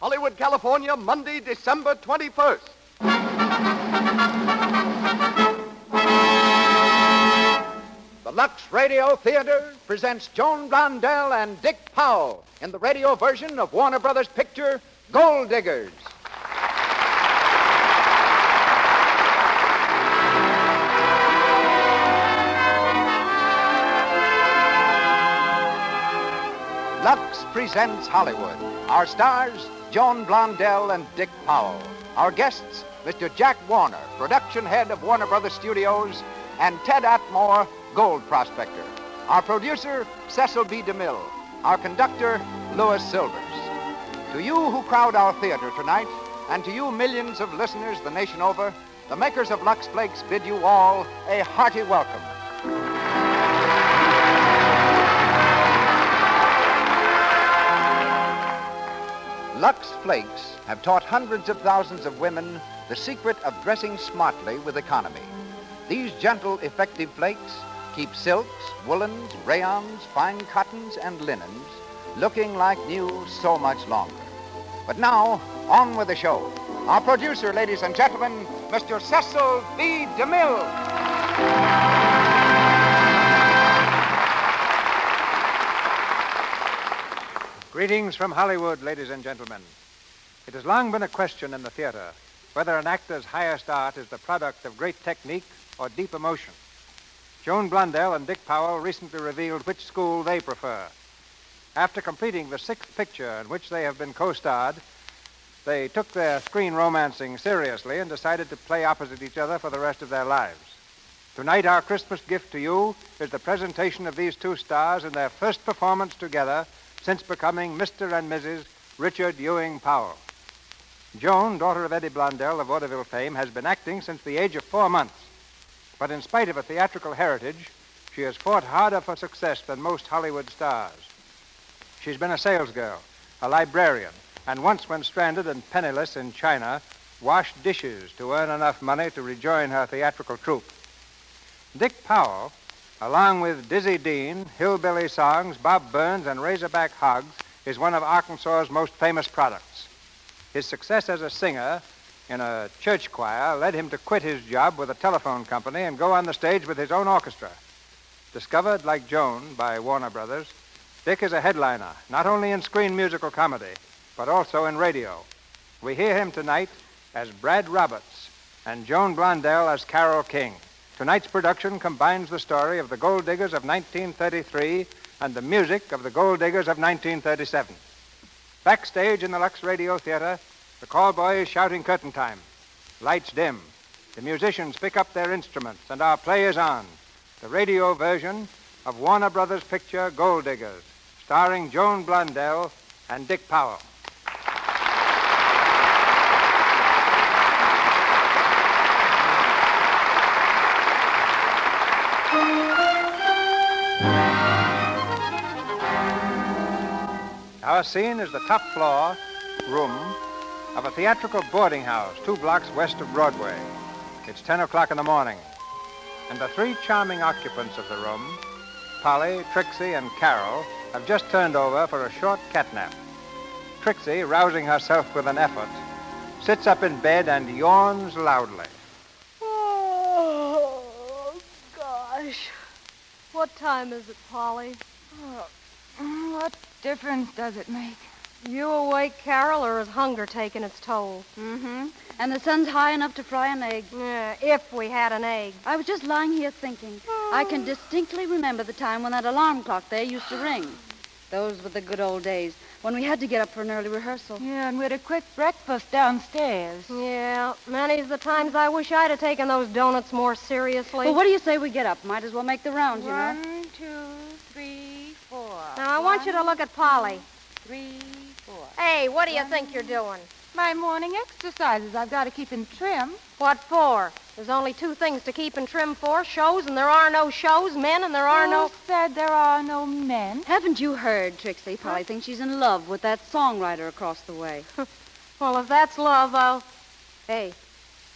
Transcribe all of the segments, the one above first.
Hollywood, California, Monday, December 21st. The Lux Radio Theater presents Joan Blondell and Dick Powell in the radio version of Warner Brothers picture Gold Diggers. Lux presents Hollywood. Our stars, Joan Blondell and Dick Powell. Our guests, Mr. Jack Warner, production head of Warner Brothers Studios, and Ted Atmore, gold prospector. Our producer, Cecil B. DeMille. Our conductor, Louis Silvers. To you who crowd our theater tonight, and to you millions of listeners the nation over, the makers of Lux Flakes bid you all a hearty welcome. Lux Flakes have taught hundreds of thousands of women the secret of dressing smartly with economy. These gentle, effective flakes keep silks, woolens, rayons, fine cottons, and linens looking like new so much longer. But now, on with the show. Our producer, ladies and gentlemen, Mr. Cecil B. DeMille. Greetings from Hollywood, ladies and gentlemen. It has long been a question in the theater whether an actor's highest art is the product of great technique or deep emotion. Joan Blondell and Dick Powell recently revealed which school they prefer. After completing the sixth picture in which they have been co starred, they took their screen romancing seriously and decided to play opposite each other for the rest of their lives. Tonight, our Christmas gift to you is the presentation of these two stars in their first performance together since becoming Mr. and Mrs. Richard Ewing Powell. Joan, daughter of Eddie Blondell of vaudeville fame, has been acting since the age of four months. But in spite of a theatrical heritage, she has fought harder for success than most Hollywood stars. She's been a salesgirl, a librarian, and once, when stranded and penniless in China, washed dishes to earn enough money to rejoin her theatrical troupe. Dick Powell, along with Dizzy Dean, Hillbilly Songs, Bob Burns, and Razorback Hogs, is one of Arkansas's most famous products. His success as a singer in a church choir led him to quit his job with a telephone company and go on the stage with his own orchestra. Discovered, like Joan, by Warner Brothers, Dick is a headliner, not only in screen musical comedy, but also in radio. We hear him tonight as Brad Roberts and Joan Blondell as Carol King. Tonight's production combines the story of the gold diggers of 1933 and the music of the gold diggers of 1937. Backstage in the Lux Radio Theater, the call boy is shouting curtain time. Lights dim. The musicians pick up their instruments, and our play is on. The radio version of Warner Brothers picture Gold Diggers, starring Joan Blondell and Dick Powell. Our scene is the top floor room of a theatrical boarding house two blocks west of Broadway. It's 10 o'clock in the morning, and the three charming occupants of the room, Polly, Trixie, and Carol, have just turned over for a short catnap. Trixie, rousing herself with an effort, sits up in bed and yawns loudly. Oh, gosh. What time is it, Polly? Oh, What difference does it make? You awake, Carol, or is hunger taking its toll? Mm-hmm. And the sun's high enough to fry an egg. Yeah, if we had an egg. I was just lying here thinking. I can distinctly remember the time when that alarm clock there used to ring. Those were the good old days when we had to get up for an early rehearsal. Yeah, and we had a quick breakfast downstairs. Yeah, many's the times I wish I'd have taken those donuts more seriously. Well, what do you say we get up? Might as well make the rounds, you know. One, two, three, four. Now, I want you to look at Polly. Three, four. Hey, what do you think you're doing? My morning exercises. I've got to keep in trim. What for? There's only two things to keep in trim for shows, and there are no shows, men, and there are Who no. said there are no men? Haven't you heard, Trixie? Polly thinks she's in love with that songwriter across the way. Well, if that's love, I'll. Hey,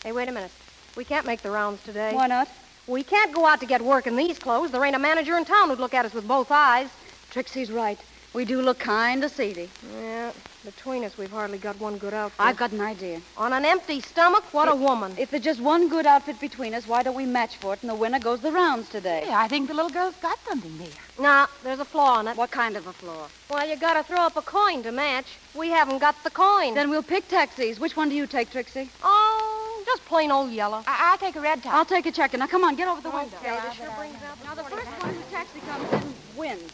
hey, wait a minute. We can't make the rounds today. Why not? We can't go out to get work in these clothes. There ain't a manager in town who'd look at us with both eyes. Trixie's right. We do look kind of seedy. Yeah, between us, we've hardly got one good outfit. I've got an idea. On an empty stomach, what a woman. If there's just one good outfit between us, why don't we match for it and the winner goes the rounds today? Hey, I think the little girl's got something there. Nah, there's a flaw in it. What kind of a floor? Well, you gotta throw up a coin to match. We haven't got the coin. Then we'll pick taxis. Which one do you take, Trixie? Oh, just plain old yellow. I- I'll take a red top. I'll take a checker. Now, come on, get over the window. Okay, this sure brings out the Now, the first one whose taxi comes in wins.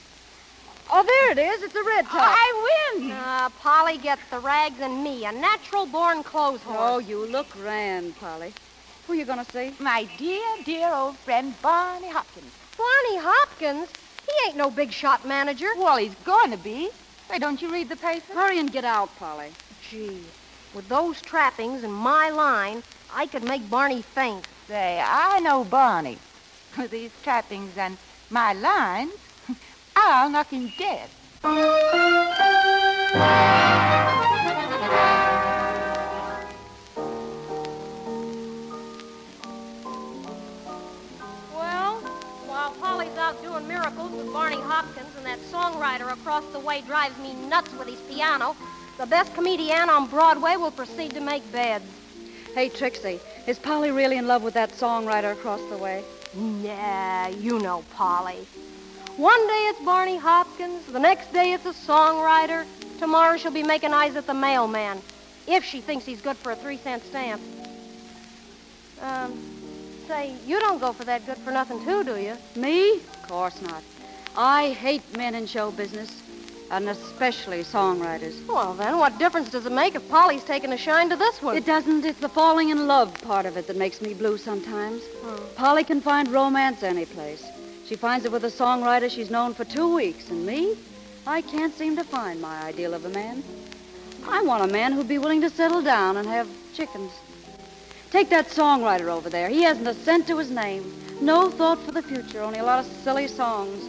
Oh, there it is. It's a red top. I win. Uh, Polly gets the rags and me, a natural-born clothes horse. Oh, you look grand, Polly. Who are you going to see? My dear, dear old friend Barney Hopkins. Barney Hopkins? He ain't no big shot manager. Well, he's going to be. Hey, don't you read the paper? Hurry and get out, Polly. Gee, with those trappings and my line, I could make Barney faint. Say, I know Barney. With these trappings and my lines, Ah, I'll knock him dead. Well, while Polly's out doing miracles with Barney Hopkins and that songwriter across the way drives me nuts with his piano, the best comedian on Broadway will proceed to make beds. Hey, Trixie, is Polly really in love with that songwriter across the way? Nah, you know Polly. One day it's Barney Hopkins, the next day it's a songwriter. Tomorrow she'll be making eyes at the mailman, if she thinks he's good for a three cent stamp. Um, say, you don't go for that good for nothing too, do you? Me? Of course not. I hate men in show business, and especially songwriters. Well, then, what difference does it make if Polly's taking a shine to this one? It doesn't. It's the falling in love part of it that makes me blue sometimes. Hmm. Polly can find romance any place. She finds it with a songwriter she's known for two weeks, and me? I can't seem to find my ideal of a man. I want a man who'd be willing to settle down and have chickens. Take that songwriter over there. He hasn't a cent to his name. No thought for the future, only a lot of silly songs.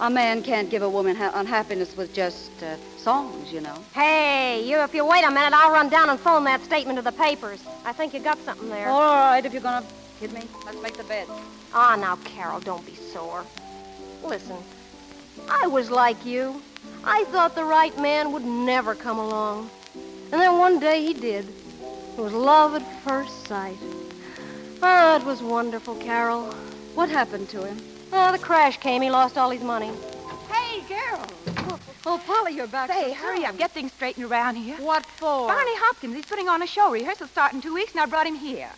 A man can't give a woman ha- unhappiness with just uh, songs, you know. Hey, you, if you wait a minute, I'll run down and phone that statement to the papers. I think you got something there. All right, if you're going to kid me, let's make the bed. Ah, now, Carol, don't be sore. Listen, I was like you. I thought the right man would never come along. And then one day he did. It was love at first sight. Ah, it was wonderful, Carol. What happened to him? Ah, the crash came. He lost all his money. Hey, girl. Oh, Polly, you're back. Say, so hurry soon. up. Get things straightened around here. What for? Barney Hopkins, he's putting on a show. Rehearsal start in two weeks, and I brought him here.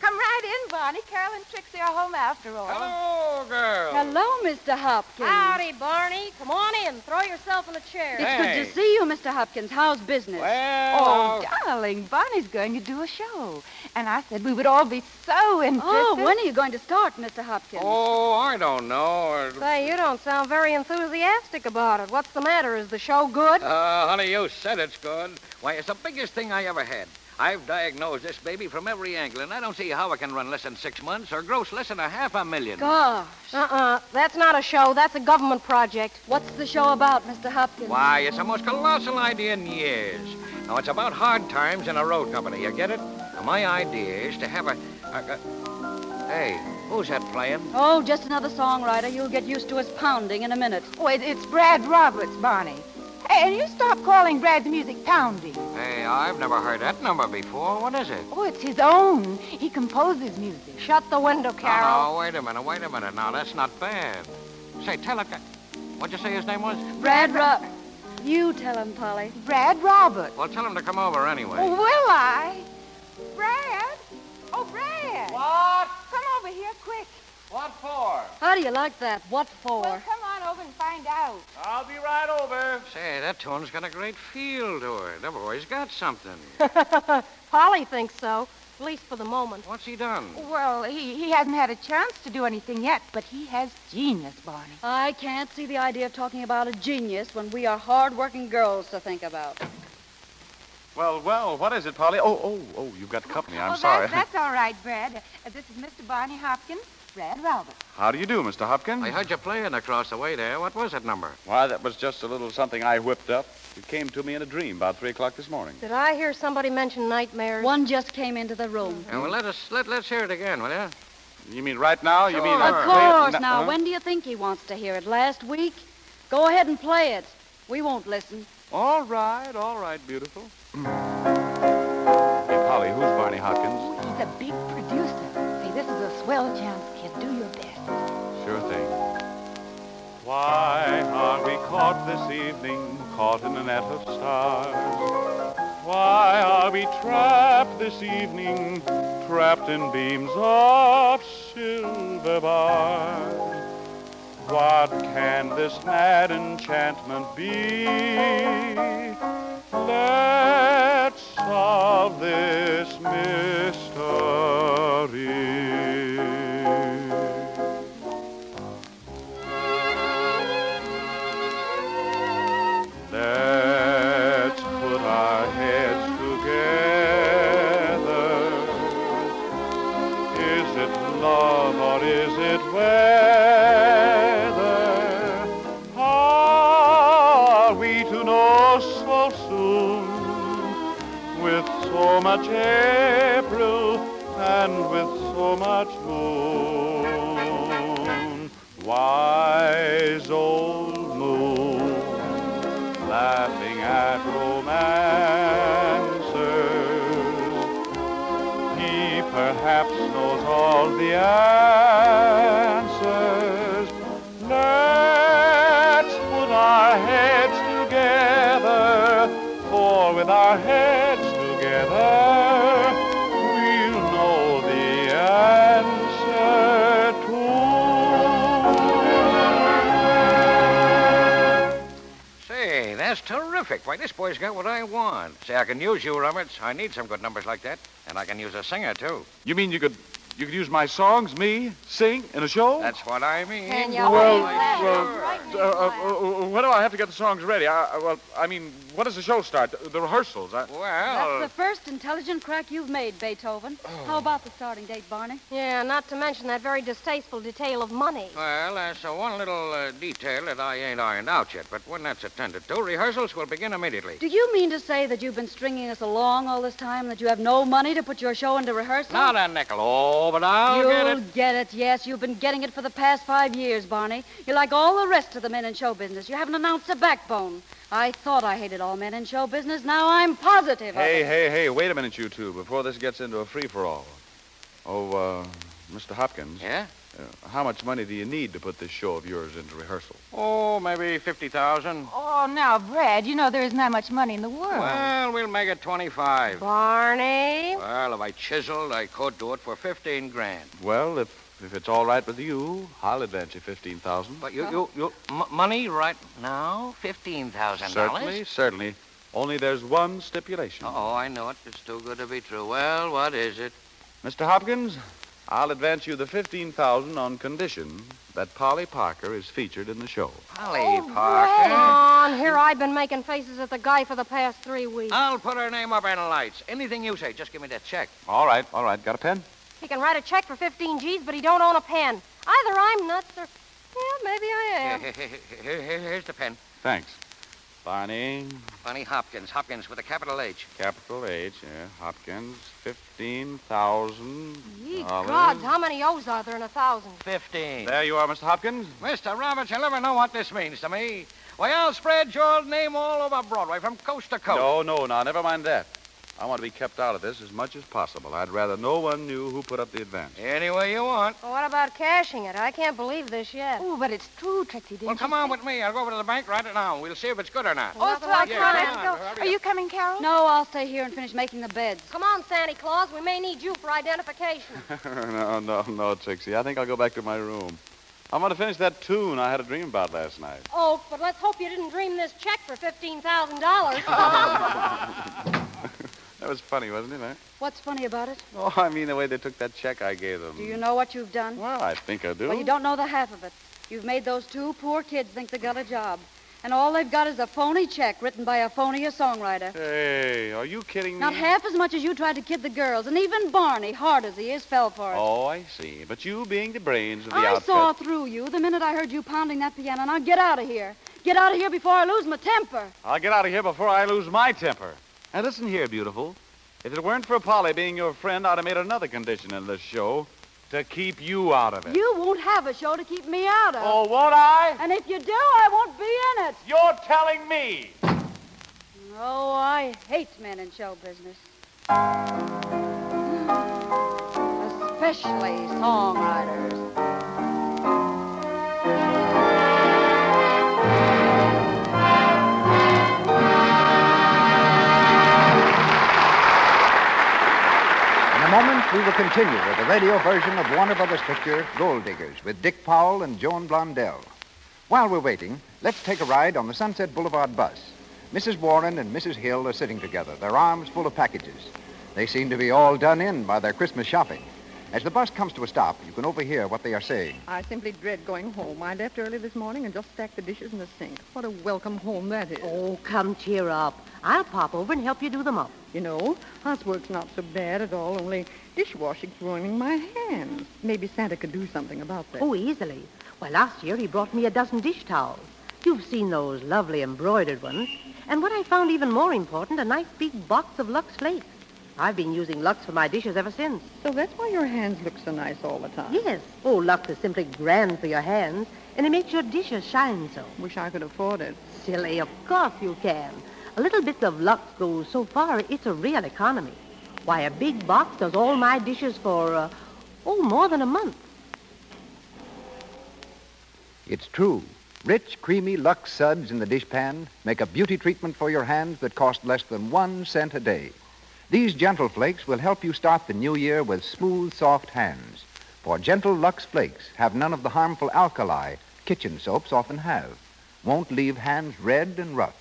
Come right in, Barney. Carol and Trixie are home after all. Hello, girl. Hello, Mr. Hopkins. Howdy, Barney. Come on in. Throw yourself in a chair. It's Hey. good to see you, Mr. Hopkins. How's business? Well, Oh, darling, Barney's going to do a show. And I said we would all be so interested. Oh, when are you going to start, Mr. Hopkins? oh, I don't know. Say, you don't sound very enthusiastic about it. What's the matter? Is the show good? Uh, honey, you said it's good. Why, it's the biggest thing I ever had. I've diagnosed this baby from every angle, and I don't see how it can run less than six months or gross less than a half a million. Gosh. Uh-uh. That's not a show. That's a government project. What's the show about, Mr. Hopkins? Why, it's the most colossal idea in years. Now, it's about hard times in a road company. You get it? Now, my idea is to have a, a, a... Hey, who's that playing? Oh, just another songwriter. You'll get used to his pounding in a minute. Oh, it, it's Brad Roberts, Barney. Hey, and you stop calling Brad's music pounding. Hey, I've never heard that number before. What is it? Oh, it's his own. He composes music. Shut the window, Carol. Oh, no, wait a minute, wait a minute. Now, that's not bad. Say, tell it. What'd you say his name was? Brad Ro- You tell him, Polly. Brad Roberts. Well, tell him to come over anyway. Oh, will I? Brad? Oh, Brad. What? Come over here quick. What for? How do you like that? What for? Well, come on over and find out. I'll be right over. Say, that tune's got a great feel to it. The boy's got something. Polly thinks so, at least for the moment. What's he done? Well, he, he hasn't had a chance to do anything yet, but he has genius, Barney. I can't see the idea of talking about a genius when we are hard-working girls to think about. Well, well, what is it, Polly? Oh, oh, oh, you've got company. I'm oh, sorry. That's, that's all right, Brad. Uh, this is Mr. Barney Hopkins, Brad Roberts. How do you do, Mr. Hopkins? I heard you playing across the way there. What was that number? Why, that was just a little something I whipped up. It came to me in a dream about 3 o'clock this morning. Did I hear somebody mention nightmares? One just came into the room. Uh, well, let us let let's hear it again, will you? You mean right now? You mean... Sure. Of course. Wait, Now, huh? when do you think he wants to hear it? Last week? Go ahead and play it. We won't listen. All right, all right, beautiful. hey, Polly, who's Barney Hopkins? He's a big producer. Say, this is a swell chance, caught this evening, caught in a net of stars? Why are we trapped this evening, trapped in beams of silver bars? What can this mad enchantment be? Let's solve this mystery. Wise old moon laughing at romancers. He perhaps knows all the answers. Let's put our heads together, for with our heads terrific. Why, this boy's got what I want. Say, I can use you, Roberts. I need some good numbers like that. And I can use a singer, too. You mean you could you could use my songs, me, sing in a show? That's what I mean. Can you well, well, uh, uh, uh, when do I have to get the songs ready? I, I- well, I mean, when does the show start? The, the rehearsals? I, Well, That's the first intelligent crack you've made, Beethoven. How about the starting date, Barney? Yeah, not to mention that very distasteful detail of money. well, there's uh, one little uh, detail that I ain't ironed out yet. But when that's attended to, rehearsals will begin immediately. Do you mean to say that you've been stringing us along all this time and that you have no money to put your show into rehearsal? Not a nickel. Oh, but I'll You'll get it. get it, yes. You've been getting it for the past five years, Barney. You're like all the rest of the men in show business. You haven't announced a backbone. I thought I hated all men in show business. Now I'm positive hey, of it. hey, hey, wait a minute, you two, before this gets into a free for all. Oh, uh, Mr. Hopkins, Yeah? Uh, how much money do you need to put this show of yours into rehearsal? Oh, maybe 50,000. Oh, now, Brad, you know there isn't that much money in the world. Well, we'll make it 25. Barney? Well, if I chiseled, I could do it for 15 grand. Well, if if it's all right with you, I'll advance you fifteen thousand. But you, you, you, m- money right now? $15,000. Certainly, certainly. Only there's one stipulation. Oh, I know it. It's too good to be true. Well, what is it? Mr. Hopkins, I'll advance you the fifteen thousand on condition that Polly Parker is featured in the show. Polly Come Parker. on, here I've been making faces at the guy for the past three weeks. I'll put her name up in the lights. Anything you say, just give me that check. All right, all right. Got a pen? He can write a check for 15 G's, but he don't own a pen. Either I'm nuts or... Yeah, maybe I am. Here, here- here- here's the pen. Thanks. Barney, Bonnie Hopkins. Hopkins with a capital H. capital H, yeah, Hopkins, fifteen thousand. Ye gods, how many O's are there in a thousand? 15. There you are, Mr. Hopkins. Mr. Roberts, you'll never know what this means to me. Why, I'll spread your name all over Broadway from coast to coast. No, no, now, never mind that. I want to be kept out of this as much as possible. I'd rather no one knew who put up the advance. Any way you want. Well, what about cashing it? I can't believe this yet. Oh, but it's true, Trixie, didn't Well, you come on with me. I'll go over to the bank right now. We'll see if it's good or not. Oh, Nothing swell, like come that. on, Yeah, go. Are you coming, Carol? No, I'll stay here and finish making the beds. Come on, Santa Claus. We may need you for identification. no, no, no, Trixie. I think I'll go back to my room. I'm going to finish that tune I had a dream about last night. oh, but let's hope you didn't dream this check for $15,000. That was funny, wasn't it, eh? What's funny about it? Oh, I mean the way they took that check I gave them. Do you know what you've done? Well, I think I do. Well, you don't know the half of it. You've made those two poor kids think they got a job. And all they've got is a phony check written by a phony songwriter. Hey, are you kidding me? Not half as much as you tried to kid the girls. And even Barney, hard as he is, fell for it. Oh, I see. But you being the brains of the I outfit. saw through you the minute I heard you pounding that piano. Now get out of here. Get out of here before I lose my temper. I'll get out of here before I lose my temper. And listen here, beautiful. If it weren't for Polly being your friend, I'd have made another condition in this show. To keep you out of it. You won't have a show to keep me out of. Oh, won't I? And if you do, I won't be in it. You're telling me. Oh, I hate men in show business. Especially songwriters. We will continue with the radio version of Warner Brothers picture Gold Diggers with Dick Powell and Joan Blondell. While we're waiting, let's take a ride on the Sunset Boulevard bus. Mrs. Warren and Mrs. Hill are sitting together, their arms full of packages. They seem to be all done in by their Christmas shopping. As the bus comes to a stop, you can overhear what they are saying. I simply dread going home. I left early this morning and just stacked the dishes in the sink. What a welcome home that is. Oh, come cheer up. I'll pop over and help you do them up. You know, housework's not so bad at all, only dishwashing's ruining my hands. Maybe Santa could do something about that. Oh, easily. Well, last year he brought me a dozen dish towels. You've seen those lovely embroidered ones. And what I found even more important, a nice big box of Lux Flakes. I've been using Lux for my dishes ever since. So that's why your hands look so nice all the time. Yes. Oh, Lux is simply grand for your hands, and it makes your dishes shine so. Wish I could afford it. Silly, of course you can. A little bit of Lux goes so far, it's a real economy. Why, a big box does all my dishes for, uh, oh, more than a month. It's true. Rich, creamy Lux suds in the dishpan make a beauty treatment for your hands that cost less than one cent a day. These gentle flakes will help you start the new year with smooth, soft hands. For gentle Lux flakes have none of the harmful alkali kitchen soaps often have. Won't leave hands red and rough.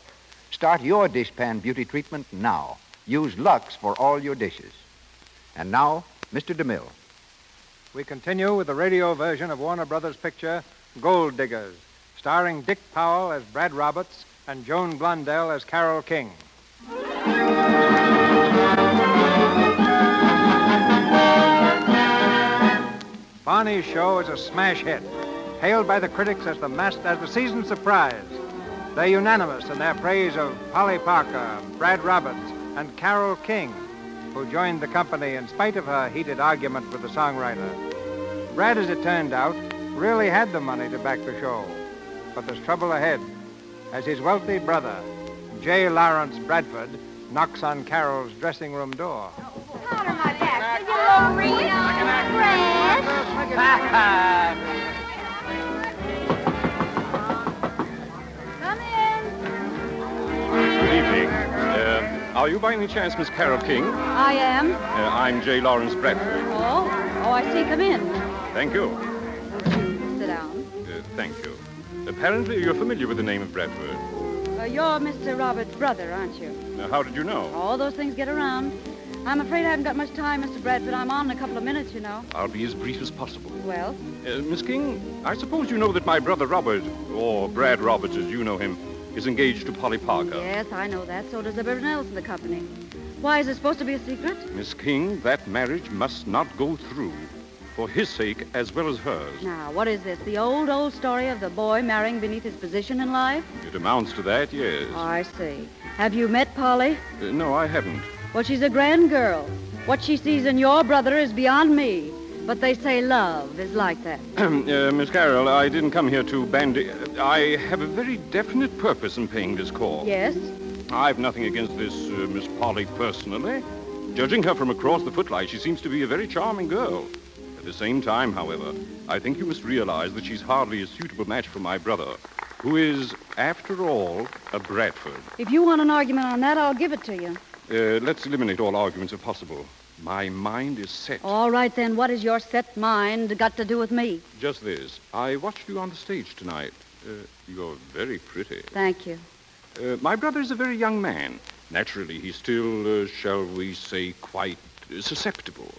Start your dishpan beauty treatment now. Use Lux for all your dishes. And now, Mr. DeMille. We continue with the radio version of Warner Brothers picture Gold Diggers, starring Dick Powell as Brad Roberts and Joan Blondell as Carol King. Barney's show is a smash hit, hailed by the critics as the as the season surprise. They're unanimous in their praise of Polly Parker, Brad Roberts, and Carol King, who joined the company in spite of her heated argument with the songwriter. Brad, as it turned out, really had the money to back the show. But there's trouble ahead as his wealthy brother, J. Lawrence Bradford, knocks on Carol's dressing room door. Are you by any chance Miss Carol King? Uh, I am. I'm J. Lawrence Bradford. Oh, oh, I see. Come in. Thank you. Sit down. Uh, thank you. Apparently, you're familiar with the name of Bradford. Uh, you're Mr. Robert's brother, aren't you? Uh, how did you know? All those things get around. I'm afraid I haven't got much time, Mr. Bradford. I'm on in a couple of minutes, you know. I'll be as brief as possible. Well, Uh, Miss King, I suppose you know that my brother Robert, or Brad Roberts as you know him, is engaged to Polly Parker. yes, I know that. So does everyone else in the company. Why, is it supposed to be a secret? Miss King, that marriage must not go through. For his sake as well as hers. Now, what is this? The old, old story of the boy marrying beneath his position in life? It amounts to that, yes. I see. Have you met Polly? Uh, no, I haven't. Well, she's a grand girl. What she sees in your brother is beyond me. But they say love is like that. uh, Miss Carol, I didn't come here to bandy. I have a very definite purpose in paying this call. Yes? I've nothing against this uh, Miss Polly personally. Judging her from across the footlights, she seems to be a very charming girl. At the same time, however, I think you must realize that she's hardly a suitable match for my brother, who is, after all, a Bradford. If you want an argument on that, I'll give it to you. Uh, let's eliminate all arguments if possible. My mind is set. All right, then. What has your set mind got to do with me? Just this. I watched you on the stage tonight. Uh, you're very pretty. Thank you. Uh, my brother is a very young man. Naturally, he's still, uh, shall we say, quite uh, susceptible.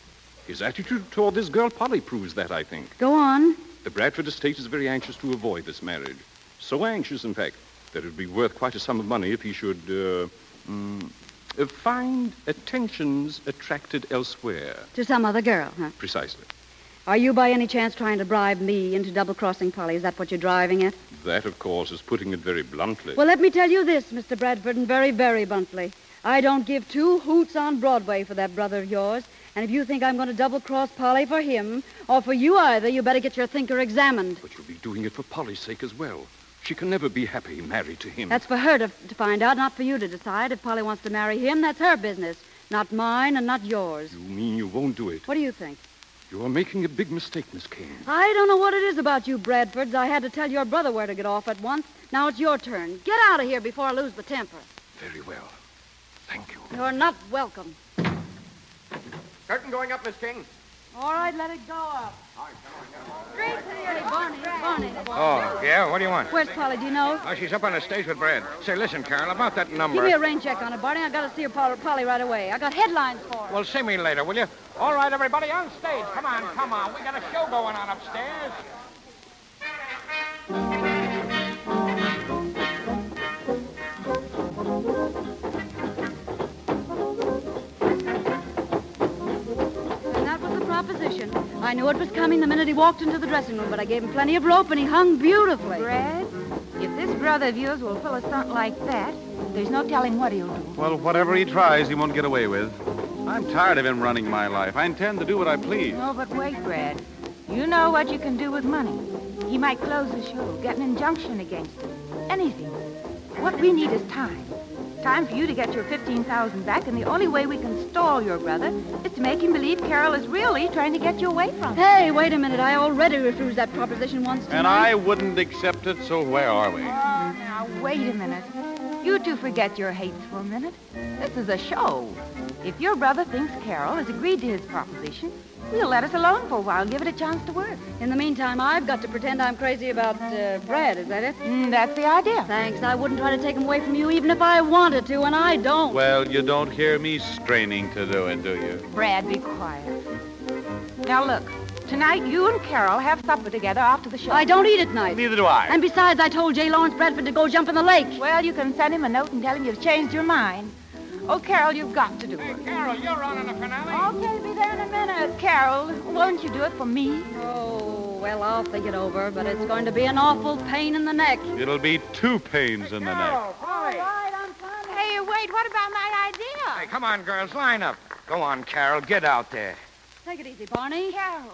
His attitude toward this girl Polly proves that, I think. Go on. The Bradford estate is very anxious to avoid this marriage. So anxious, in fact, that it would be worth quite a sum of money if he should uh, mm, find attentions attracted elsewhere. To some other girl, huh? Precisely. Are you by any chance trying to bribe me into double crossing Polly? Is that what you're driving at? That, of course, is putting it very bluntly. Well, let me tell you this, Mr. Bradford, and very, very bluntly. I don't give two hoots on Broadway for that brother of yours. And if you think I'm going to double cross Polly for him, or for you either, you better get your thinker examined. But you'll be doing it for Polly's sake as well. She can never be happy married to him. That's for her to, to find out, not for you to decide. If Polly wants to marry him, that's her business. Not mine and not yours. You mean you won't do it? What do you think? You are making a big mistake, Miss Kane. I don't know what it is about you, Bradfords. I had to tell your brother where to get off at once. Now it's your turn. Get out of here before I lose the temper. Very well. Thank you. You're not welcome. Curtain going up, Miss King. All right, let it go up. Straight to the Barney, Barney. Oh, yeah? What do you want? Where's Polly? Do you know? Oh, she's up on the stage with Brad. Say, listen, Carol, about that number. Give me a rain check on it, Barney. I got to see her Polly, Polly right away. I got headlines for her. Well, see me later, will you? All right, everybody, on stage. Come on, come on. We got a show going on upstairs. I knew it was coming the minute he walked into the dressing room, but I gave him plenty of rope, and he hung beautifully. Brad, if this brother of yours will pull a stunt like that, there's no telling what he'll do. Well, whatever he tries, he won't get away with. I'm tired of him running my life. I intend to do what I please. No, but wait, Brad. You know what you can do with money. He might close the show, get an injunction against him. Anything. What we need is time. Time for you to get your 15000 back, and the only way we can stall your brother is to make him believe Carol is really trying to get you away from him. Hey, wait a minute. I already refused that proposition once tonight. And I wouldn't accept it, so where are we? Oh, now, wait a minute. You two forget your hates for a minute. This is a show. If your brother thinks Carol has agreed to his proposition, he'll let us alone for a while, give it a chance to work. In the meantime, I've got to pretend I'm crazy about uh, Brad. Is that it? Mm, that's the idea. Thanks. I wouldn't try to take him away from you even if I wanted to, and I don't. Well, you don't hear me straining to do it, do you? Brad, be quiet. Now, look. Tonight, you and Carol have supper together after the show. I don't eat at night. Neither do I. And besides, I told J. Lawrence Bradford to go jump in the lake. Well, you can send him a note and tell him you've changed your mind. Oh, Carol, you've got to do it. Carol, you're on in the finale. Okay, be there in a minute. Carol, won't you do it for me? Oh, well, I'll think it over, but it's going to be an awful pain in the neck. It'll be two pains in the neck. Carol, Polly. Hey, wait, what about my idea? Hey, come on, girls, line up. Go on, Carol, get out there. Take it easy, Barney. Carol,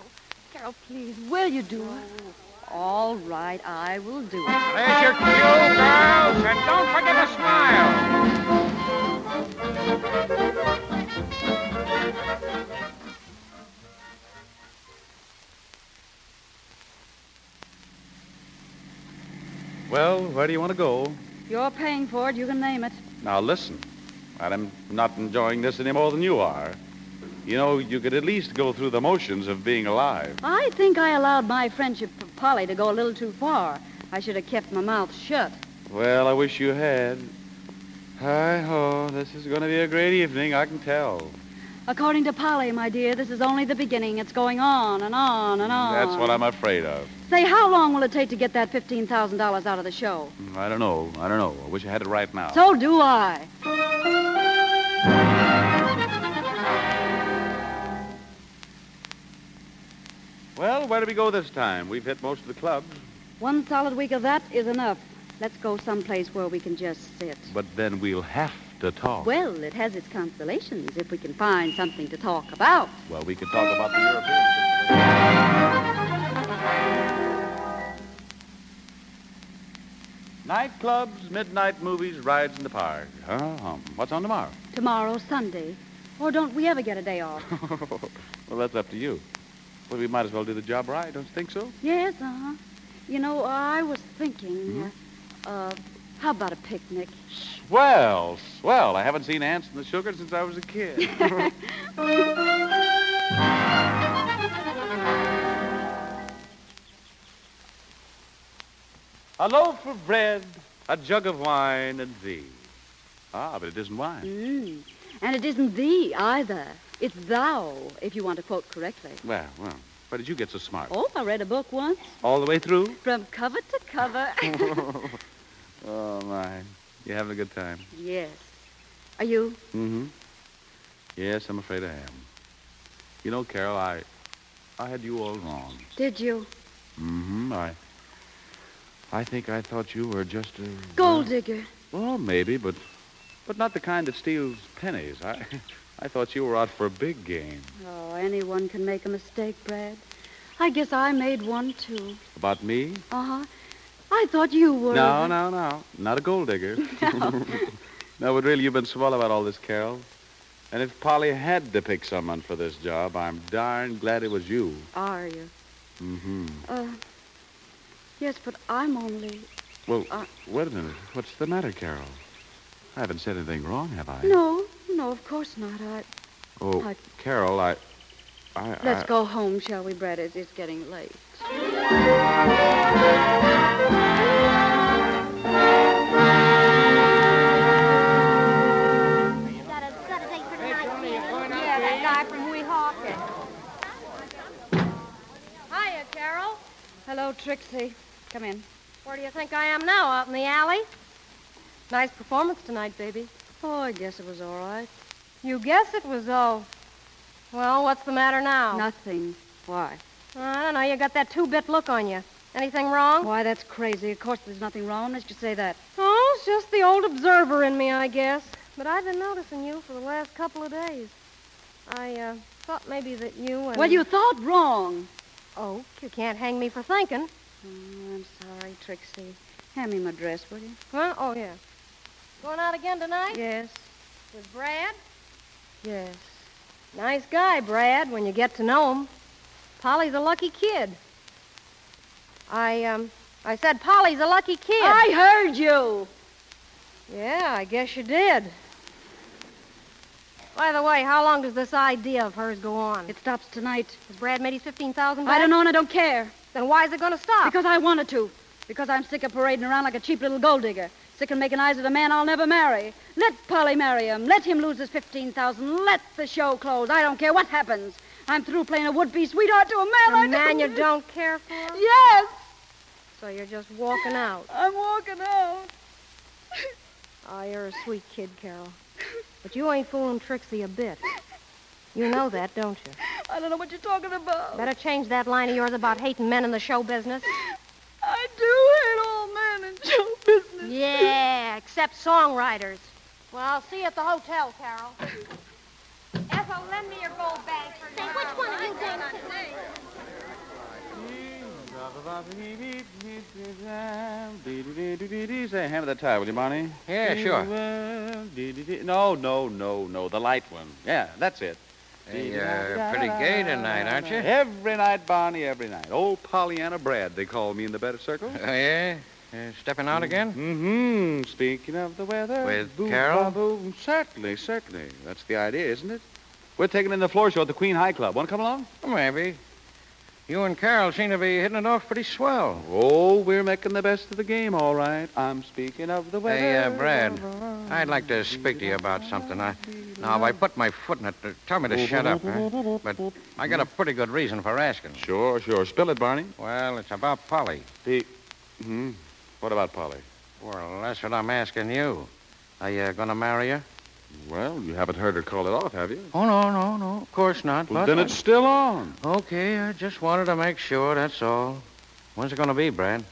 Carol, please, will you do it? All right, I will do it. There's your cue, girls, and don't forget to smile. Well, where do you want to go? You're paying for it. You can name it. Now, listen. I'm not enjoying this any more than you are. You know, you could at least go through the motions of being alive. I think I allowed my friendship for Polly to go a little too far. I should have kept my mouth shut. Well, I wish you had. Hi ho, this is going to be a great evening, I can tell. According to Polly, my dear, this is only the beginning. It's going on and on and on. That's what I'm afraid of. Say, how long will it take to get that $15,000 out of the show? Hmm, I don't know. I don't know. I wish I had it right now. So do I. Well, where do we go this time? We've hit most of the clubs, One solid week of that is enough. Let's go someplace where we can just sit. but then we'll have to talk. Well, it has its consolations if we can find something to talk about. Well, we could talk about the European. Nightclubs, midnight movies, rides in the park. Uh-huh. What's on tomorrow? Tomorrow's Sunday. Or don't we ever get a day off? well, that's up to you. Well, we might as well do the job right, don't you think so? yes, uh-huh. You know, I was thinking, uh, how about a picnic? Swell, swell. I haven't seen ants in the sugar since I was a kid. a loaf of bread, a jug of wine, and thee. Ah, but it isn't wine. Mm. And it isn't thee either. It's thou, if you want to quote correctly. Well, well. Where did you get so smart? Oh, I read a book once, All the way through? from cover to cover. oh, my. You having a good time? yes. Are you? Mm-hmm. Yes, I'm afraid I am. You know, Carol, I I had you all wrong. Did you? Mm-hmm. I I think I thought you were just a Gold digger. Well, maybe, but but not the kind that steals pennies. I I thought you were out for a big game. Oh, anyone can make a mistake, Brad. I guess I made one, too. About me? Uh-huh. I thought you were. No, no, no. Not a gold digger. no, but really, you've been swell about all this, Carol. And if Polly had to pick someone for this job, I'm darn glad it was you. Are you? Mm-hmm. Uh, yes, but I'm only... Well, Uh, wait a minute. What's the matter, Carol? I haven't said anything wrong, have I? No, no, of course not. I... Oh, I- Carol, I... I Let's I- go home, shall we, Brad? It's, it's getting late. Yeah, that guy from Weehawken. Hiya, Carol. Hello, Trixie. Come in. Where do you think I am now? Out in the alley? Nice performance tonight, baby. Oh, I guess it was all right. You guess it was, oh. Well, what's the matter now? Nothing. Why? I don't know. You got that two-bit look on you. Anything wrong? Why, that's crazy. Of course there's nothing wrong unless you say that. Oh, it's just the old observer in me, I guess. But I've been noticing you for the last couple of days. I uh, thought maybe that you and... Well, you thought wrong. Oh, you can't hang me for thinking. Oh, I'm sorry, Trixie. Hand me my dress, will you? Huh? Oh, yeah. Going out again tonight? Yes. With Brad? Yes. Nice guy, Brad, when you get to know him. Polly's a lucky kid. I, um, I said Polly's a lucky kid. I heard you. Yeah, I guess you did. By the way, how long does this idea of hers go on? It stops tonight. Has Brad made his 15000 I don't know and I don't care. Then why is it going to stop? Because I wanted to. Because I'm sick of parading around like a cheap little gold digger. Sick of making eyes at a man I'll never marry. Let Polly marry him. Let him lose his 15000 Let the show close. I don't care what happens. I'm through playing a would-be sweetheart to a man A I man you don't... don't care for? Yes. So you're just walking out. I'm walking out. Oh, you're a sweet kid, Carol. But you ain't fooling Trixie a bit. You know that, don't you? I don't know what you're talking about. Better change that line of yours about hating men in the show business. I do hate all men in show business. Yeah, except songwriters. Well, I'll see you at the hotel, Carol. Ethel, lend me your gold bag which one of you dancing? Say, hand me that tie, will you, Barney? Yeah, sure. No, no, no, no. The light one. Yeah, that's it. Hey, uh, pretty gay tonight, aren't you? Every night, Barney, every night. Old Pollyanna Brad, they call me in the better circle. Oh, yeah? Uh, stepping out again? Mm-hmm. Speaking of the weather. With boom, Carol? ba, boom. Certainly, certainly. That's the idea, isn't it? We're taking in the floor show at the Queen High Club. Want to come along? Maybe. You and Carol seem to be hitting it off pretty swell. Oh, we're making the best of the game, all right. I'm speaking of the weather. Hey, uh, Brad, I'd like to speak to you about something. I, now, if I put my foot in it, tell me to shut up, huh? But I got a pretty good reason for asking. Sure, sure. Spill it, Barney. Well, it's about Polly. The... Hmm? What about Polly? Well, that's what I'm asking you. Are you going to marry her? Well, you haven't heard her call it off, have you? Oh, no, no, no. Of course not. Well, but then I- it's still on. Okay, I just wanted to make sure, that's all. When's it going to be, Brad?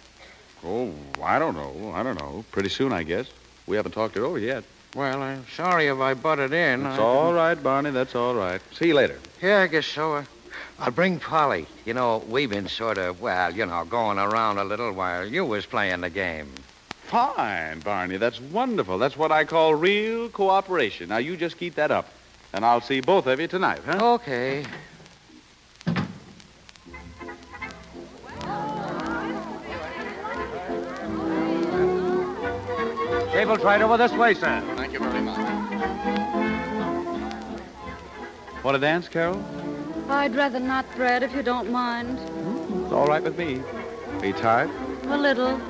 Oh, I don't know. I don't know. Pretty soon, I guess. We haven't talked it over yet. Well, I'm sorry if I butted in. It's I- all right, Barney. That's all right. See you later. Yeah, I guess so. I'll bring Polly. You know, we've been sort of, well, you know, going around a little while you was playing the game. Fine, Barney. That's wonderful. That's what I call real cooperation. Now, you just keep that up. And I'll see both of you tonight, huh? Okay. Table's right over this way, sir. Thank you very much. Want to dance, Carol? I'd rather not, Brad, if you don't mind. Hmm, it's all right with me. Are you tired? A little.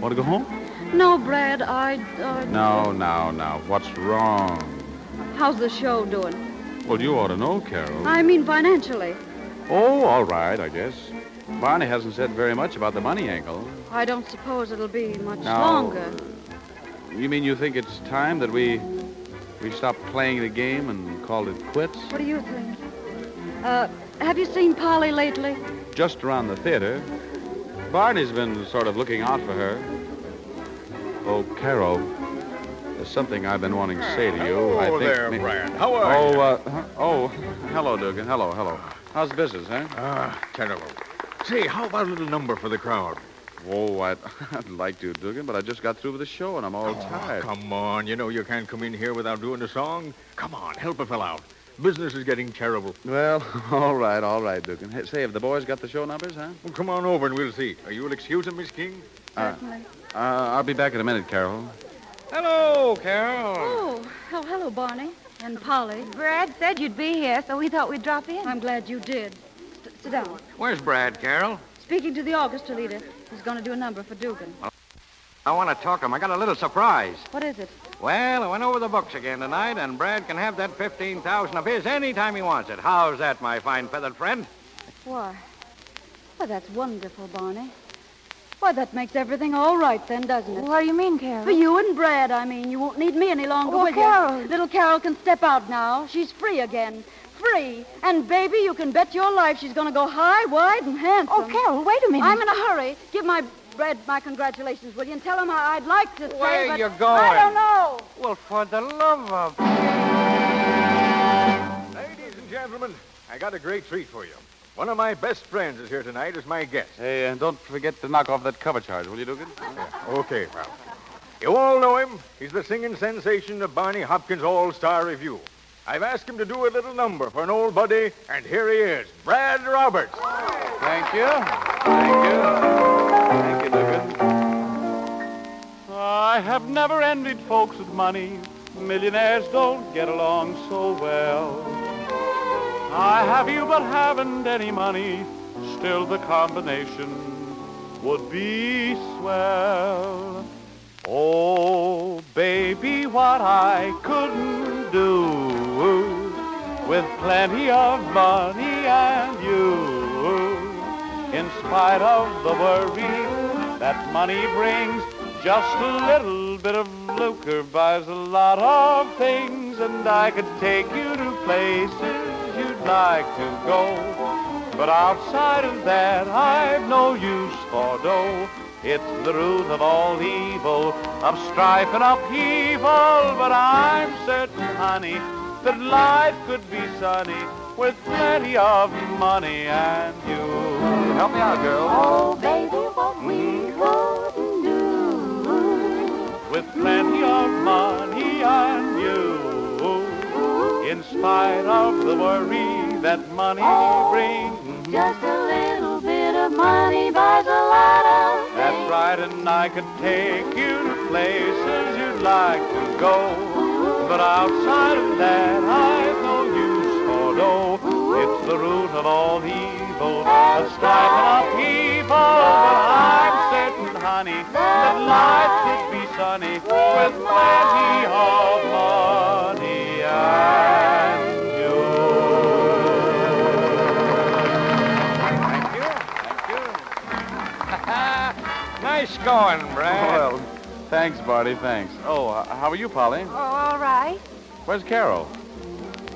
Want to go home? No, Brad, I, I... No, no, no. What's wrong? How's the show doing? Well, you ought to know, Carol. I mean financially. Oh, all right, I guess. Barney hasn't said very much about the money angle. I don't suppose it'll be much No. longer. You mean you think it's time that we we stop playing the game and called it quits? What do you think? Uh, have you seen Polly lately? Just around the theater. Barney's been sort of looking out for her. Oh, Carol, there's something I've been wanting to say to you. Hello I think there, Brad. How are oh, you? Uh, oh, hello, Dugan. Hello, hello. How's business, huh? Ah, terrible. Say, how about a little number for the crowd? Oh, I'd, I'd like to, Dugan, but I just got through with the show and I'm all Oh, tired. come on. You know you can't come in here without doing a song. Come on, help a fellow out. Business is getting terrible. Well, all right, all right, Dugan. Hey, say, have the boys got the show numbers, huh? Well, come on over and we'll see. Are you will excuse him, Miss King? Uh, uh, I'll be back in a minute, Carol. Hello, Carol. Oh, oh, hello, Barney and Polly. Brad said you'd be here, so we thought we'd drop in. I'm glad you did. S- sit down. Where's Brad, Carol? Speaking to the orchestra leader, he's going to do a number for Dugan. I want to talk to him. I got a little surprise. What is it? Well, I went over the books again tonight, and Brad can have that 15000 of his any time he wants it. How's that, my fine feathered friend? Why? Why, that's wonderful, Barney. Why, that makes everything all right then, doesn't it? What do you mean, Carol? For you and Brad, I mean. You won't need me any longer, Oh, will Carol. you? Little Carol can step out now. She's free again. Free. And, baby, you can bet your life she's going to go high, wide, and handsome. Oh, Carol, wait a minute. I'm in a hurry. Give my Brad my congratulations, will you? And tell him I- I'd like to say, Where but you I don't know. Well, for the love of... Ladies and gentlemen, I got a great treat for you. One of my best friends is here tonight as my guest. Hey, and don't forget to knock off that cover charge, will you, Dugan? Okay, pal. You all know him. He's the singing sensation of Barney Hopkins All-Star Review. I've asked him to do a little number for an old buddy, and here he is, Brad Roberts. Thank you. Thank you. Thank you, Dugan. I have never envied folks with money. Millionaires don't get along so well. I have you but haven't any money. Still the combination would be swell. Oh, baby, what I couldn't do with plenty of money and you. In spite of the worry that money brings, just a little bit of lucre buys a lot of things, and I could take you to places you'd like to go. But outside of that, I've no use for dough. It's the root of all evil, of strife and upheaval. But I'm certain, honey, that life could be sunny with plenty of money and you. Help me out, girl. Oh, baby, what we mm-hmm. couldn't do. with plenty of money and you. Mm-hmm. In spite of the worry that money oh, brings. Mm-hmm. Just a little bit of money buys a lot of things. That's right, and I could take you to places you'd like to go. But outside of that, I've no use dough. It's the root of all evil, the strife and upheaval. But I'm certain, honey, that life could be sunny with plenty of money and you. Thank you. Thank you. nice going, Brad. Well, thanks, Barney, thanks. Oh, h- how are you, Polly? Oh, all right. Where's Carol?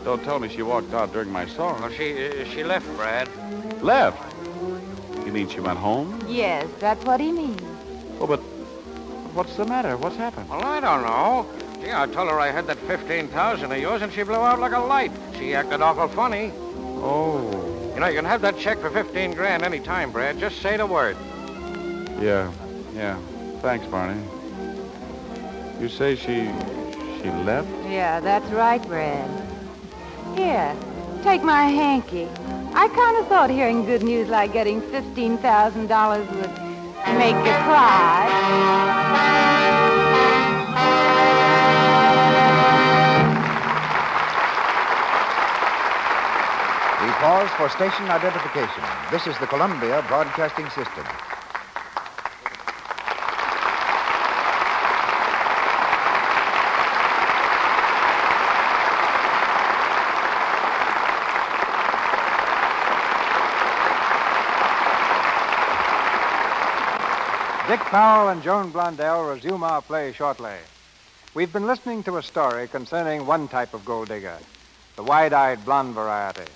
Don't tell me she walked out during my song. Well, she, uh, she left, Brad. Left? You mean she went home? Yes, that's what he means. Oh, but what's the matter? What's happened? Well, I don't know. Gee, I told her I had that 15000 of yours, and she blew out like a light. She acted awful funny. Oh, You know, you can have that check for 15 grand any time, Brad. Just say the word. yeah, yeah. Thanks, Barney. You say she she left? Yeah, that's right, Brad. Here, take my hanky. I kind of thought hearing good news like getting $15,000 would make you cry. We pause for station identification. This is the Columbia Broadcasting System. Dick Powell and Joan Blondell resume our play shortly. We've been listening to a story concerning one type of gold digger, the wide-eyed blonde variety.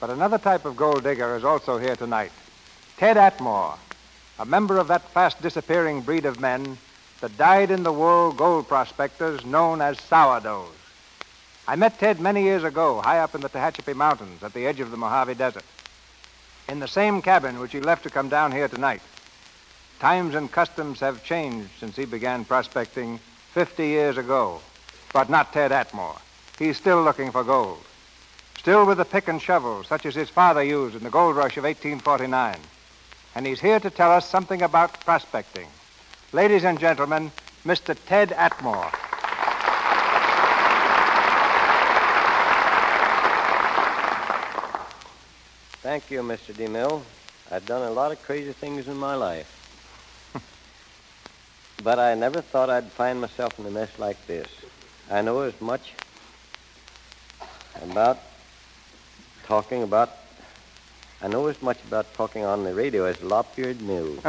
But another type of gold digger is also here tonight. Ted Atmore, a member of that fast disappearing breed of men the dyed in the wool gold prospectors known as sourdoughs. I met Ted many years ago, high up in the Tehachapi Mountains at the edge of the Mojave Desert. In the same cabin which he left to come down here tonight. Times and customs have changed since he began prospecting 50 years ago. But not Ted Atmore. He's still looking for gold. Still with a pick and shovel, such as his father used in the gold rush of 1849. And he's here to tell us something about prospecting. Ladies and gentlemen, Mr. Ted Atmore. Thank you, Mr. DeMille. I've done a lot of crazy things in my life. But I never thought I'd find myself in a mess like this. I know as much about talking about. I know as much about talking on the radio as lop-eared mule.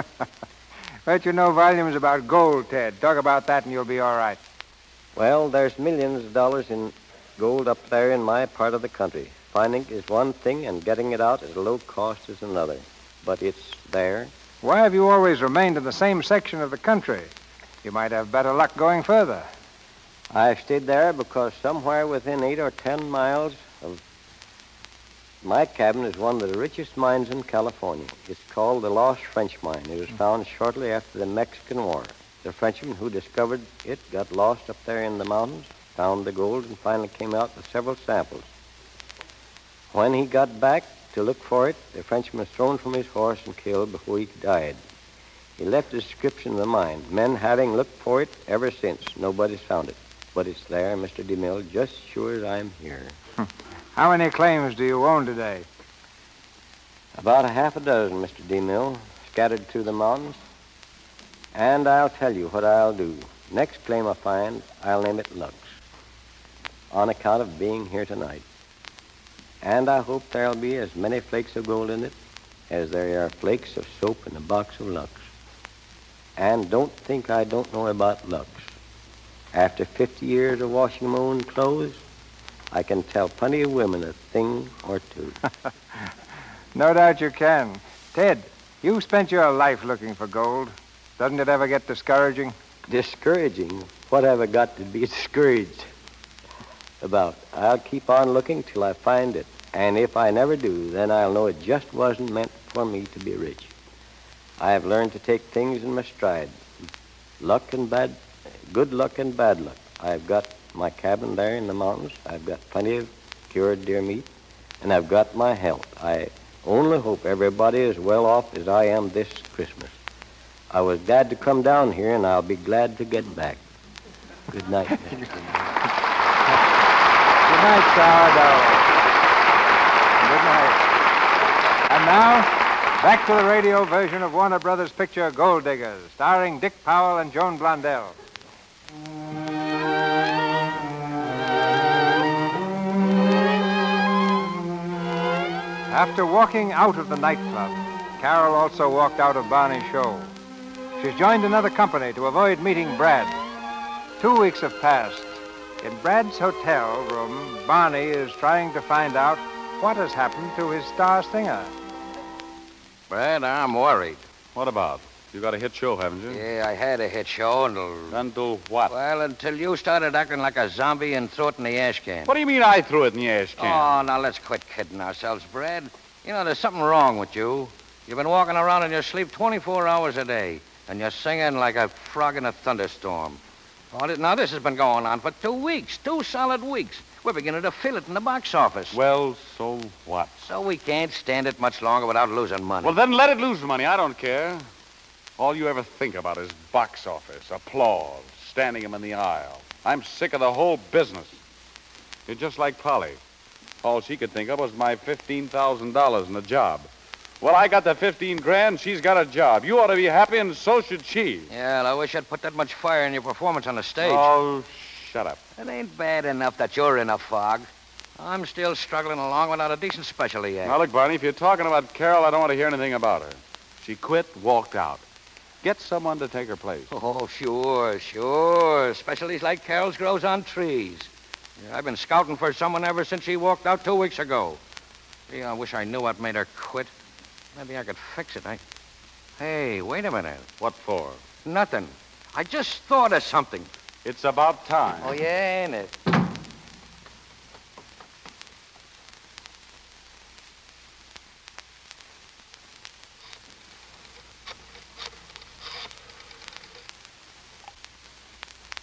Bet you know volumes about gold, Ted. Talk about that and you'll be all right. Well, there's millions of dollars in gold up there in my part of the country. Finding is one thing, and getting it out at a low cost is another. But it's there. Why have you always remained in the same section of the country? You might have better luck going further. I've stayed there because somewhere within eight or ten miles of my cabin is one of the richest mines in California. It's called the Lost French Mine. It was hmm. found shortly after the Mexican War. The Frenchman who discovered it got lost up there in the mountains, found the gold, and finally came out with several samples. When he got back to look for it, the Frenchman was thrown from his horse and killed before he died. He left a description of the mine, men having looked for it ever since. Nobody's found it. But it's there, Mr. DeMille, just sure as I'm here. How many claims do you own today? About a half a dozen, Mr. DeMille, scattered through the mountains. And I'll tell you what I'll do. Next claim I find, I'll name it Lux, on account of being here tonight. And I hope there'll be as many flakes of gold in it as there are flakes of soap in a box of Lux. And don't think I don't know about Lux. After 50 years of washing my own clothes, I can tell plenty of women a thing or two. no doubt you can. Ted, you've spent your life looking for gold. Doesn't it ever get discouraging? Discouraging? What have I got to be discouraged about? I'll keep on looking till I find it. And if I never do, then I'll know it just wasn't meant for me to be rich. I have learned to take things in my stride. Luck and bad, good luck and bad luck. I've got my cabin there in the mountains. I've got plenty of cured deer meat, and I've got my health. I only hope everybody is well off as I am this Christmas. I was glad to come down here, and I'll be glad to get back. Good night. Good night, sourdough. Good night. And now, back to the radio version of Warner Brothers' picture Gold Diggers, starring Dick Powell and Joan Blondell. After walking out of the nightclub, Carol also walked out of Barney's show. She's joined another company to avoid meeting Brad. Two weeks have passed. In Brad's hotel room, Barney is trying to find out what has happened to his star singer. Brad, I'm worried. What about? You got a hit show, haven't you? Yeah, I had a hit show until. Until what? Well, until you started acting like a zombie and threw it in the ash can. What do you mean I threw it in the ash can? Oh, now let's quit kidding ourselves, Brad. You know, there's something wrong with you. You've been walking around in your sleep 24 hours a day, and you're singing like a frog in a thunderstorm. Now, this has been going on for two weeks, two solid weeks. We're beginning to feel it in the box office. Well, so what? So we can't stand it much longer without losing money. Well, then let it lose money. I don't care. All you ever think about is box office, applause, standing him in the aisle. I'm sick of the whole business. You're just like Polly. All she could think of was my $15,000 and a job. Well, I got the 15 grand, she's got a job. You ought to be happy, and so should she. Yeah, well, I wish I'd put that much fire in your performance on the stage. Oh, shut up. It ain't bad enough that you're in a fog. I'm still struggling along without a decent specialty act. Now, look, Barney, if you're talking about Carol, I don't want to hear anything about her. She quit, walked out. Get someone to take her place. Oh, sure, sure. Specialties like Carol's grows on trees. Yeah, I've been scouting for someone ever since she walked out two weeks ago. Gee, I wish I knew what made her quit. Maybe I could fix it. I... Hey, wait a minute. What for? Nothing. I just thought of something. It's about time. Oh, yeah, ain't it?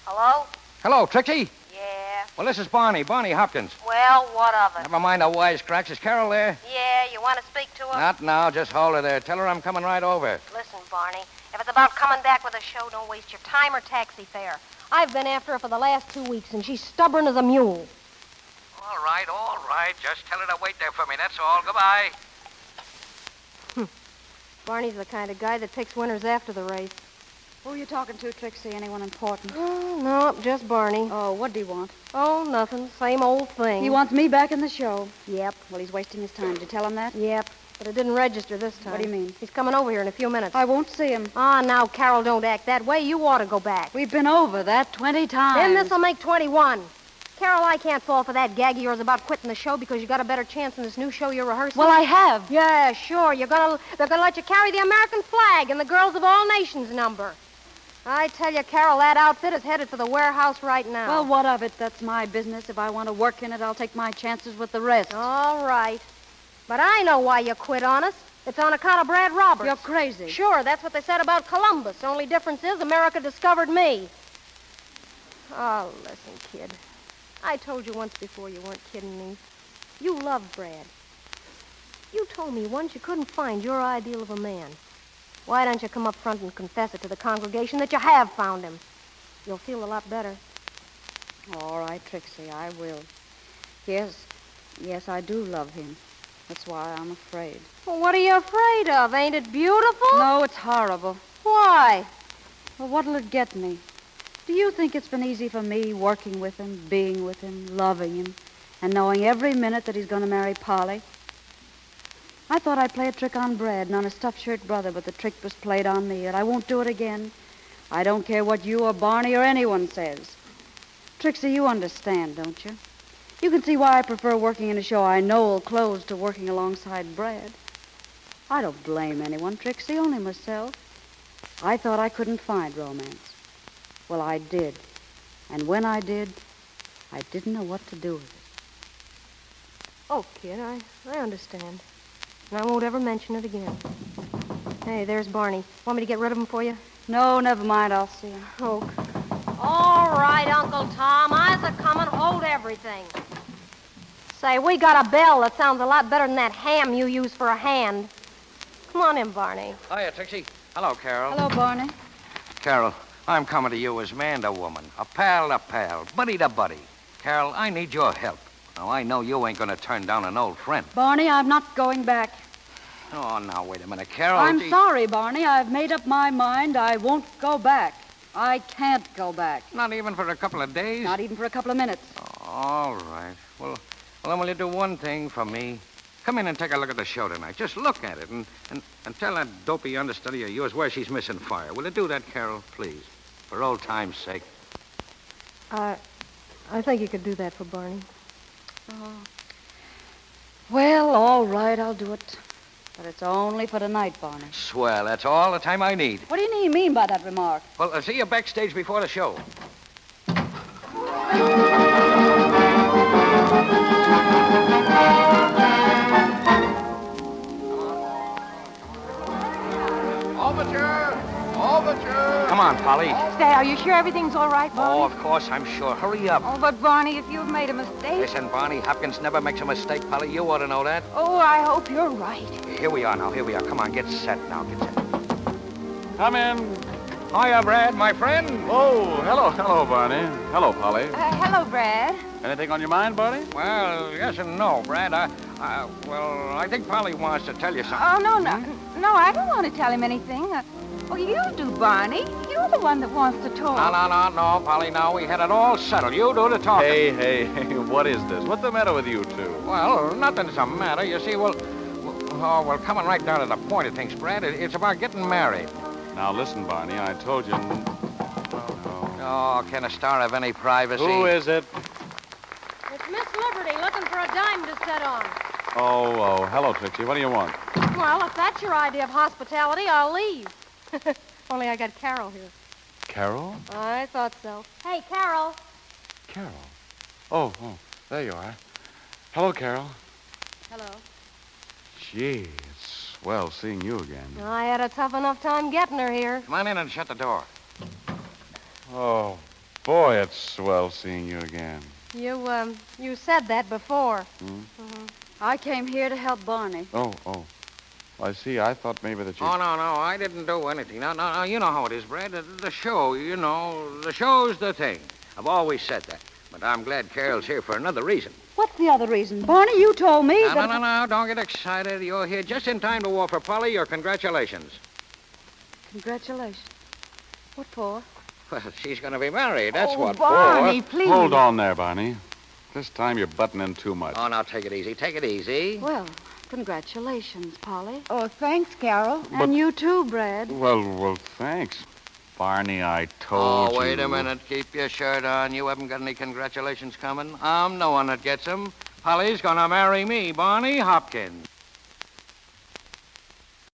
Hello? Hello, Trixie. Well, this is Barney, Barney Hopkins. Well, what of it? Never mind the wisecracks. Is Carol there? Yeah, you want to speak to her? Not now. Just hold her there. Tell her I'm coming right over. Listen, Barney, if it's about coming back with a show, don't waste your time or taxi fare. I've been after her for the last two weeks, and she's stubborn as a mule. All right, all right. Just tell her to wait there for me. That's all. Goodbye. Barney's the kind of guy that picks winners after the race. Who are you talking to, Trixie? Anyone important? Oh, no, just Barney. Oh, what do you want? Oh, nothing. Same old thing. He wants me back in the show. Yep. Well, he's wasting his time. Did you tell him that? Yep. But it didn't register this time. What do you mean? He's coming over here in a few minutes. I won't see him. Ah, now, Carol, don't act that way. You ought to go back. We've been over that 20 times. Then this'll make 21. Carol, I can't fall for that gag of yours about quitting the show because you got a better chance in this new show you're rehearsing. Well, I have. Yeah, sure. You're gonna they're gonna let you carry the American flag and the Girls of All Nations number. I tell you, Carol, that outfit is headed for the warehouse right now. Well, what of it? That's my business. If I want to work in it, I'll take my chances with the rest. All right. But I know why you quit on us. It's on account of Brad Roberts. You're crazy. Sure, that's what they said about Columbus. Only difference is America discovered me. Oh, listen, kid. I told you once before you weren't kidding me. You love Brad. You told me once you couldn't find your ideal of a man. Why don't you come up front and confess it to the congregation that you have found him? You'll feel a lot better. All right, Trixie, I will. Yes, yes, I do love him. That's why I'm afraid. Well, what are you afraid of? Ain't it beautiful? No, it's horrible. Why? Well, what'll it get me? Do you think it's been easy for me working with him, being with him, loving him, and knowing every minute that he's going to marry Polly? I thought I'd play a trick on Brad and on his stuffed shirt brother, but the trick was played on me, and I won't do it again. I don't care what you or Barney or anyone says. Trixie, you understand, don't you? You can see why I prefer working in a show I know will close to working alongside Brad. I don't blame anyone, Trixie, only myself. I thought I couldn't find romance. Well, I did. And when I did, I didn't know what to do with it. Oh, kid, I, I understand. And I won't ever mention it again. Hey, there's Barney. Want me to get rid of him for you? No, never mind. I'll see him. Oh. All right, Uncle Tom. I's a coming. Hold everything. Say, we got a bell that sounds a lot better than that ham you use for a hand. Come on in, Barney. Oh, Hiya, Trixie. Hello, Carol. Hello, Barney. Carol, I'm coming to you as man to woman, a pal to pal, buddy to buddy. Carol, I need your help. Now, I know you ain't going to turn down an old friend. Barney, I'm not going back. Oh, now, wait a minute, Carol. I'm gee- sorry, Barney. I've made up my mind. I won't go back. I can't go back. Not even for a couple of days? Not even for a couple of minutes. All right. Well, well, then will you do one thing for me? Come in and take a look at the show tonight. Just look at it and, and, and tell that dopey understudy of yours where she's missing fire. Will you do that, Carol, please? For old time's sake. I, I think you could do that for Barney. Oh. Well, all right, I'll do it. But it's only for tonight, Barney. Swell, that's all the time I need. What do you mean by that remark? Well, I'll see you backstage before the show. Come on, Polly. Say, are you sure everything's all right, Barney? Oh, of course, I'm sure. Hurry up. Oh, but Barney, if you've made a mistake. Listen, Barney, Hopkins never makes a mistake, Polly. You ought to know that. Oh, I hope you're right. Here we are now. Here we are. Come on, get set now. Get set. Come in. Hiya, Brad, my friend. Oh, hello, hello, Barney. Hello, Polly. Uh, hello, Brad. Anything on your mind, Barney? Well, yes and no, Brad. I, I, well, I think Polly wants to tell you something. Oh, no, no. No, I don't want to tell him anything. Uh, well, you do, Barney. You're the one that wants to talk. No, no, no, no, Polly. No, we had it all settled. You do the talking. Hey, hey, hey, what is this? What's the matter with you two? Well, nothing's the matter. You see, well, well, oh, well, coming right down to the point of things, Brad, it, it's about getting married. Now, listen, Barney, I told you. Oh, can a star have any privacy? Who is it? It's Miss Liberty looking for a dime to set on. Oh, oh, hello, Trixie. What do you want? Well, if that's your idea of hospitality, I'll leave. Only I got Carol here. Carol? I thought so. Hey, Carol. Carol. Oh, oh, there you are. Hello, Carol. Hello. Gee, it's swell seeing you again. I had a tough enough time getting her here. Come on in and shut the door. Oh, boy, it's swell seeing you again. You, um, you said that before. Hmm? Mhm. I came here to help Barney. Oh, oh. I see. I thought maybe that you. Oh, no, no, I didn't do anything. No, no, no, you know how it is, Brad. The, the show, you know, the show's the thing. I've always said that. But I'm glad Carol's here for another reason. What's the other reason? Barney, you told me No, that... no, no, no, don't get excited. You're here just in time to offer Polly your congratulations. Congratulations. What for? Well, she's going to be married, that's Oh, what. Barney, for. please. Hold on there, Barney. This time you're butting in too much. Oh, now take it easy. Take it easy. Well, congratulations, Polly. Oh, thanks, Carol. And you too, Brad. Well, well, thanks. Barney, I told you. Oh, you. wait a minute. Keep your shirt on. You haven't got any congratulations coming. I'm the one that gets 'em. Polly's going to marry me, Barney Hopkins.